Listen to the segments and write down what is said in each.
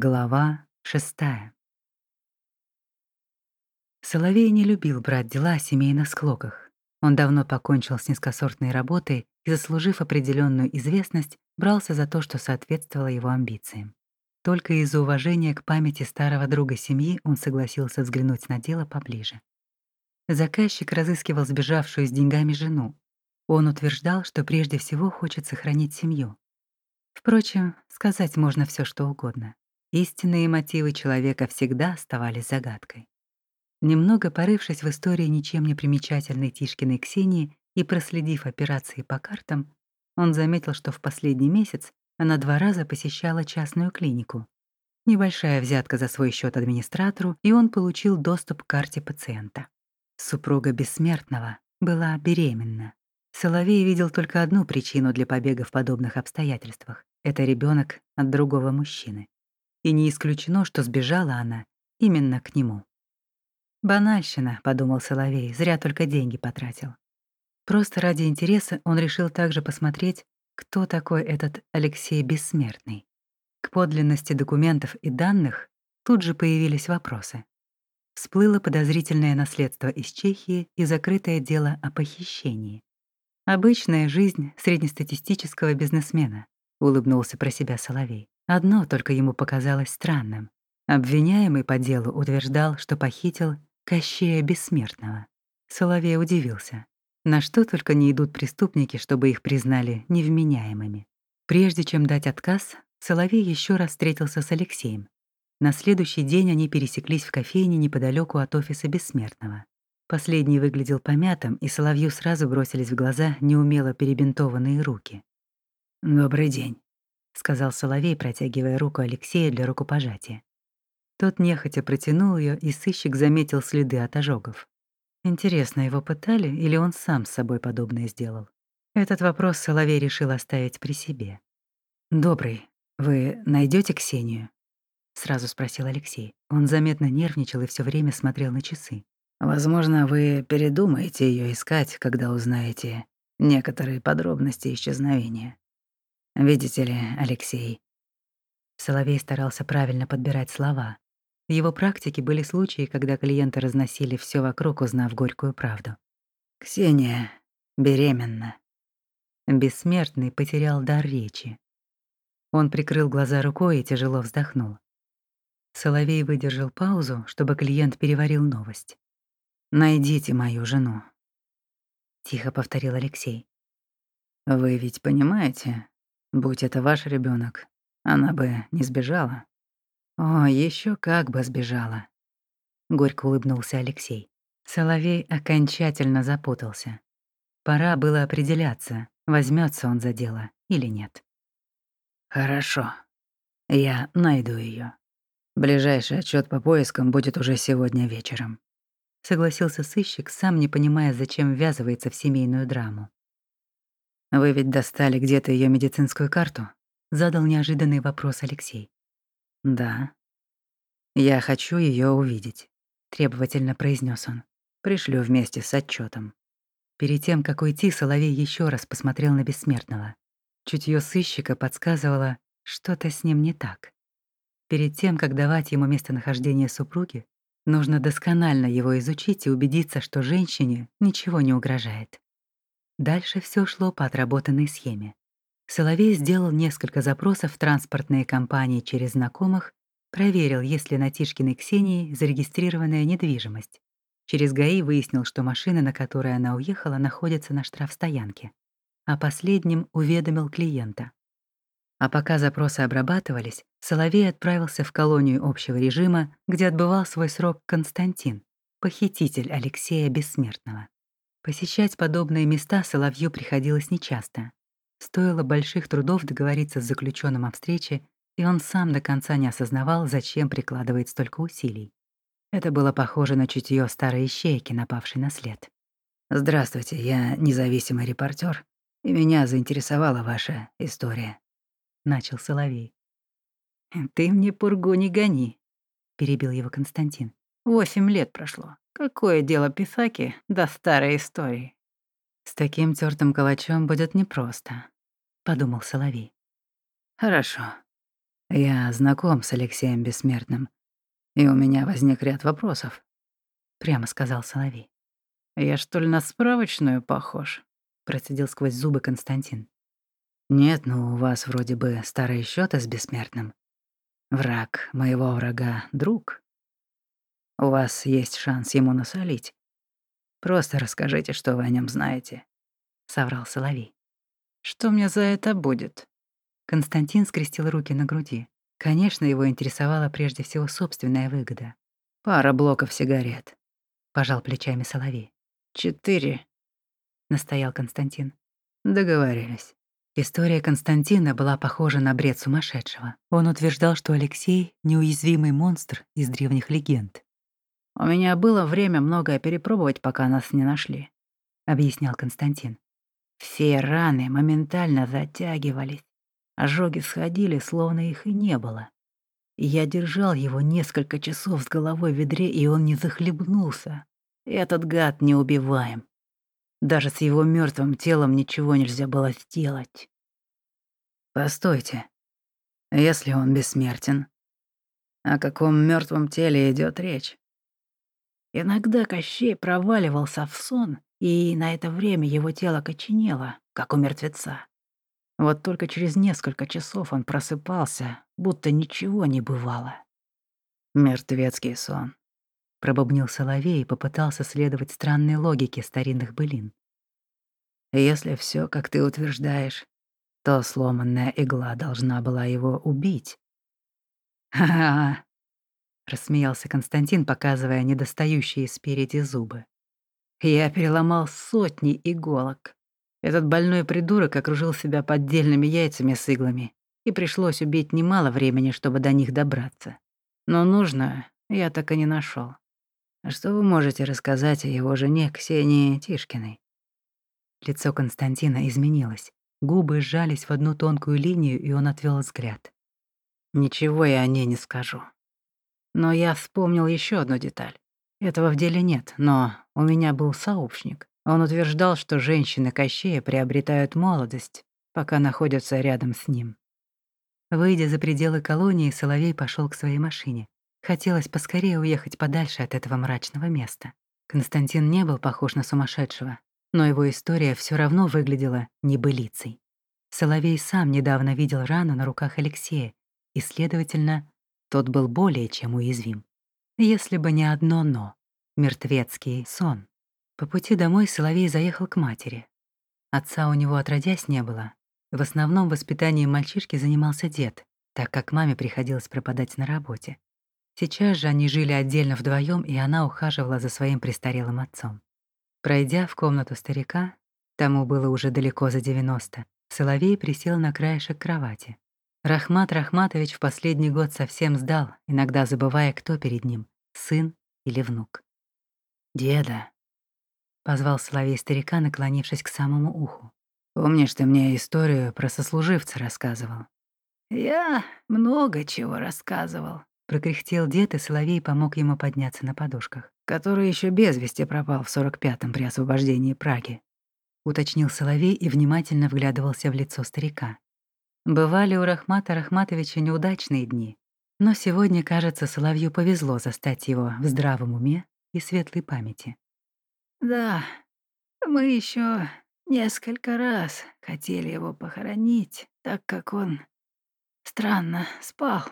Глава шестая. Соловей не любил брать дела о семейных склоках. Он давно покончил с низкосортной работой и, заслужив определенную известность, брался за то, что соответствовало его амбициям. Только из-за уважения к памяти старого друга семьи он согласился взглянуть на дело поближе. Заказчик разыскивал сбежавшую с деньгами жену. Он утверждал, что прежде всего хочет сохранить семью. Впрочем, сказать можно все, что угодно. Истинные мотивы человека всегда оставались загадкой. Немного порывшись в истории ничем не примечательной Тишкиной Ксении и проследив операции по картам, он заметил, что в последний месяц она два раза посещала частную клинику. Небольшая взятка за свой счет администратору, и он получил доступ к карте пациента. Супруга бессмертного была беременна. Соловей видел только одну причину для побега в подобных обстоятельствах — это ребенок от другого мужчины и не исключено, что сбежала она именно к нему. «Банальщина», — подумал Соловей, — «зря только деньги потратил». Просто ради интереса он решил также посмотреть, кто такой этот Алексей Бессмертный. К подлинности документов и данных тут же появились вопросы. Всплыло подозрительное наследство из Чехии и закрытое дело о похищении. Обычная жизнь среднестатистического бизнесмена, улыбнулся про себя Соловей. Одно только ему показалось странным. Обвиняемый по делу утверждал, что похитил Кощея Бессмертного. Соловей удивился. На что только не идут преступники, чтобы их признали невменяемыми. Прежде чем дать отказ, Соловей еще раз встретился с Алексеем. На следующий день они пересеклись в кофейне неподалеку от офиса Бессмертного. Последний выглядел помятым, и Соловью сразу бросились в глаза неумело перебинтованные руки. «Добрый день», — сказал Соловей, протягивая руку Алексея для рукопожатия. Тот нехотя протянул ее, и сыщик заметил следы от ожогов. Интересно, его пытали или он сам с собой подобное сделал? Этот вопрос Соловей решил оставить при себе. «Добрый, вы найдете Ксению?» — сразу спросил Алексей. Он заметно нервничал и все время смотрел на часы. «Возможно, вы передумаете ее искать, когда узнаете некоторые подробности исчезновения. Видите ли, Алексей...» Соловей старался правильно подбирать слова. В его практике были случаи, когда клиенты разносили все вокруг, узнав горькую правду. «Ксения беременна». Бессмертный потерял дар речи. Он прикрыл глаза рукой и тяжело вздохнул. Соловей выдержал паузу, чтобы клиент переварил новость. «Найдите мою жену», — тихо повторил Алексей. «Вы ведь понимаете, Будь это ваш ребенок, она бы не сбежала. О, еще как бы сбежала. Горько улыбнулся Алексей. Соловей окончательно запутался. Пора было определяться, возьмется он за дело или нет. Хорошо. Я найду ее. Ближайший отчет по поискам будет уже сегодня вечером. Согласился сыщик, сам не понимая, зачем ввязывается в семейную драму. «Вы ведь достали где-то ее медицинскую карту?» — задал неожиданный вопрос Алексей. «Да». «Я хочу ее увидеть», — требовательно произнес он. «Пришлю вместе с отчетом. Перед тем, как уйти, Соловей еще раз посмотрел на Бессмертного. Чутье сыщика подсказывало, что-то с ним не так. Перед тем, как давать ему местонахождение супруги, нужно досконально его изучить и убедиться, что женщине ничего не угрожает. Дальше все шло по отработанной схеме. Соловей сделал несколько запросов в транспортные компании через знакомых, проверил, есть ли на Тишкиной Ксении зарегистрированная недвижимость. Через ГАИ выяснил, что машина, на которой она уехала, находится на штрафстоянке. А последним уведомил клиента. А пока запросы обрабатывались, Соловей отправился в колонию общего режима, где отбывал свой срок Константин, похититель Алексея Бессмертного. Посещать подобные места Соловью приходилось нечасто. Стоило больших трудов договориться с заключенным о встрече, и он сам до конца не осознавал, зачем прикладывает столько усилий. Это было похоже на чутье старой ищейки, напавшей на след. «Здравствуйте, я независимый репортер, и меня заинтересовала ваша история», — начал Соловей. «Ты мне пургу не гони», — перебил его Константин. «Восемь лет прошло. Какое дело Писаки до старой истории? С таким тёртым калачом будет непросто, подумал Соловей. Хорошо. Я знаком с Алексеем Бессмертным, и у меня возник ряд вопросов», — прямо сказал Соловей. «Я что ли на справочную похож?» — процедил сквозь зубы Константин. «Нет, ну у вас вроде бы старые счеты с Бессмертным. Враг моего врага — друг. У вас есть шанс ему насолить. Просто расскажите, что вы о нем знаете», — соврал Соловей. «Что мне за это будет?» Константин скрестил руки на груди. Конечно, его интересовала прежде всего собственная выгода. «Пара блоков сигарет», — пожал плечами Соловей. «Четыре», — настоял Константин. «Договорились». История Константина была похожа на бред сумасшедшего. Он утверждал, что Алексей — неуязвимый монстр из древних легенд. «У меня было время многое перепробовать, пока нас не нашли», — объяснял Константин. «Все раны моментально затягивались. Ожоги сходили, словно их и не было. Я держал его несколько часов с головой в ведре, и он не захлебнулся. Этот гад неубиваем. Даже с его мертвым телом ничего нельзя было сделать. Постойте. Если он бессмертен, о каком мертвом теле идет речь? Иногда Кощей проваливался в сон, и на это время его тело коченело, как у мертвеца. Вот только через несколько часов он просыпался, будто ничего не бывало. «Мертвецкий сон», — пробубнил Соловей и попытался следовать странной логике старинных былин. «Если все, как ты утверждаешь, то сломанная игла должна была его убить». «Ха-ха-ха», — рассмеялся Константин, показывая недостающие спереди зубы. «Я переломал сотни иголок. Этот больной придурок окружил себя поддельными яйцами с иглами, и пришлось убить немало времени, чтобы до них добраться. Но нужное я так и не нашел. А что вы можете рассказать о его жене Ксении Тишкиной? Лицо Константина изменилось. Губы сжались в одну тонкую линию, и он отвел взгляд. Ничего я о ней не скажу. Но я вспомнил еще одну деталь. Этого в деле нет, но у меня был сообщник. Он утверждал, что женщины Кощея приобретают молодость, пока находятся рядом с ним. Выйдя за пределы колонии, Соловей пошел к своей машине. Хотелось поскорее уехать подальше от этого мрачного места. Константин не был похож на сумасшедшего, но его история все равно выглядела небылицей. Соловей сам недавно видел рану на руках Алексея, и, следовательно, тот был более чем уязвим. Если бы не одно «но» — мертвецкий сон. По пути домой Соловей заехал к матери. Отца у него отродясь не было. В основном воспитанием мальчишки занимался дед, так как маме приходилось пропадать на работе. Сейчас же они жили отдельно вдвоем, и она ухаживала за своим престарелым отцом. Пройдя в комнату старика, тому было уже далеко за 90, Соловей присел на краешек кровати. Рахмат Рахматович в последний год совсем сдал, иногда забывая, кто перед ним — сын или внук. «Деда», позвал Соловей старика, наклонившись к самому уху. «Помнишь, ты мне историю про сослуживца рассказывал?» «Я много чего рассказывал», — прокряхтел дед, и Соловей помог ему подняться на подушках. «Который еще без вести пропал в сорок пятом при освобождении Праги», — уточнил Соловей и внимательно вглядывался в лицо старика. Бывали у Рахмата Рахматовича неудачные дни, но сегодня, кажется, Соловью повезло застать его в здравом уме и светлой памяти. Да, мы еще несколько раз хотели его похоронить, так как он странно спал.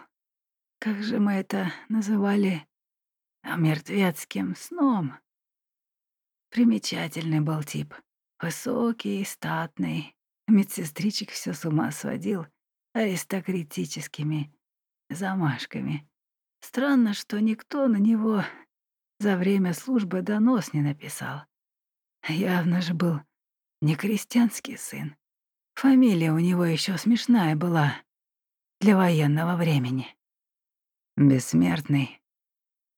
Как же мы это называли? Мертвецким сном. Примечательный был тип. Высокий, статный. Медсестричек все с ума сводил аристократическими замашками. Странно, что никто на него за время службы донос не написал. Явно же был не крестьянский сын. Фамилия у него еще смешная была для военного времени. Бессмертный.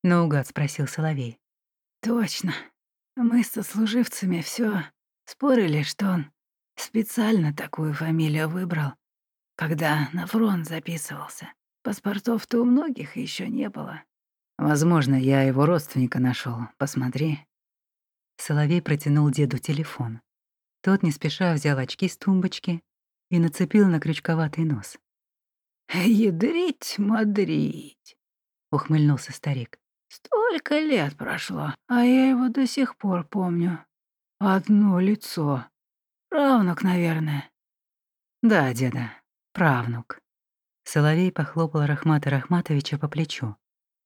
Наугад спросил Соловей. Точно. Мы с сослуживцами все спорили, что он специально такую фамилию выбрал, когда на фронт записывался. Паспортов-то у многих еще не было. Возможно, я его родственника нашел. Посмотри. Соловей протянул деду телефон. Тот не спеша взял очки с тумбочки и нацепил на крючковатый нос. «Ядрить, мадрить», — ухмыльнулся старик. «Столько лет прошло, а я его до сих пор помню. Одно лицо. Правнук, наверное». «Да, деда, правнук». Соловей похлопал Рахмата Рахматовича по плечу.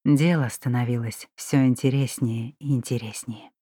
Дело становилось все интереснее и интереснее.